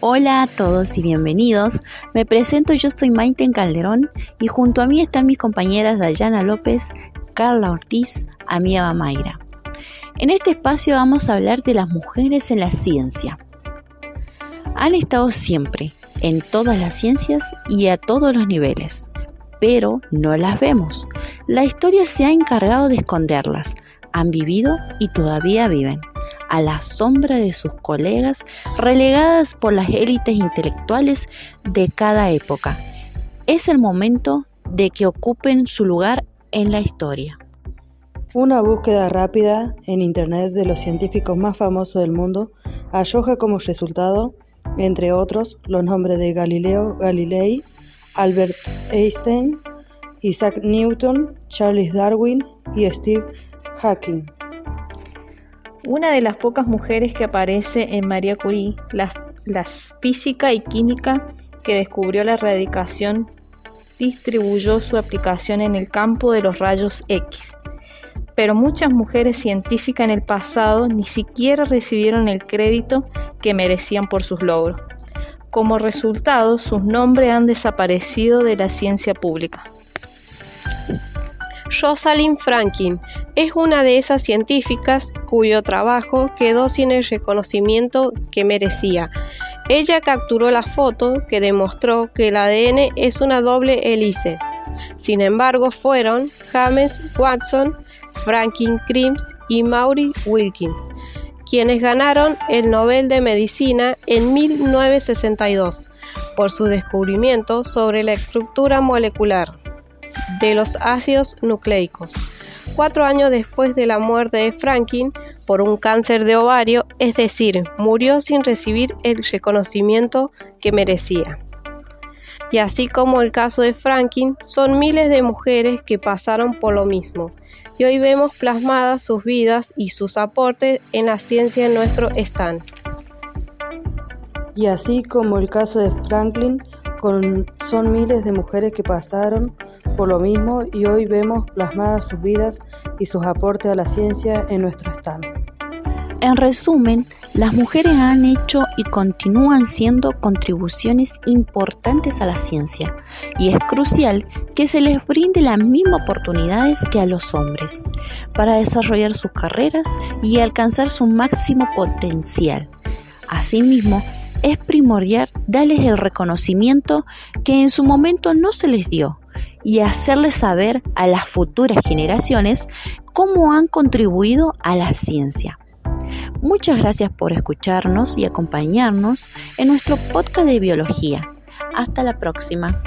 Hola a todos y bienvenidos. Me presento, yo soy Maiten Calderón y junto a mí están mis compañeras Dayana López, Carla Ortiz, Amiga Mayra. En este espacio vamos a hablar de las mujeres en la ciencia. Han estado siempre, en todas las ciencias y a todos los niveles, pero no las vemos. La historia se ha encargado de esconderlas, han vivido y todavía viven a la sombra de sus colegas, relegadas por las élites intelectuales de cada época. Es el momento de que ocupen su lugar en la historia. Una búsqueda rápida en Internet de los científicos más famosos del mundo arroja como resultado, entre otros, los nombres de Galileo Galilei, Albert Einstein, Isaac Newton, Charles Darwin y Steve Hawking. Una de las pocas mujeres que aparece en María Curie, la, física y química que descubrió la radicación, distribuyó su aplicación en el campo de los rayos X. Pero muchas mujeres científicas en el pasado ni siquiera recibieron el crédito que merecían por sus logros. Como resultado, sus nombres han desaparecido de la ciencia pública. Rosalind Franklin es una de esas científicas cuyo trabajo quedó sin el reconocimiento que merecía. Ella capturó la foto que demostró que el ADN es una doble hélice. Sin embargo, fueron James Watson, Franklin Crims y Maury Wilkins quienes ganaron el Nobel de Medicina en 1962 por su descubrimiento sobre la estructura molecular de los ácidos nucleicos. Cuatro años después de la muerte de Franklin por un cáncer de ovario, es decir, murió sin recibir el reconocimiento que merecía. Y así como el caso de Franklin, son miles de mujeres que pasaron por lo mismo. Y hoy vemos plasmadas sus vidas y sus aportes en la ciencia en nuestro stand. Y así como el caso de Franklin, son miles de mujeres que pasaron por lo mismo y hoy vemos plasmadas sus vidas y sus aportes a la ciencia en nuestro stand. En resumen, las mujeres han hecho y continúan siendo contribuciones importantes a la ciencia y es crucial que se les brinde las mismas oportunidades que a los hombres para desarrollar sus carreras y alcanzar su máximo potencial. Asimismo, es primordial darles el reconocimiento que en su momento no se les dio y hacerles saber a las futuras generaciones cómo han contribuido a la ciencia. Muchas gracias por escucharnos y acompañarnos en nuestro podcast de biología. Hasta la próxima.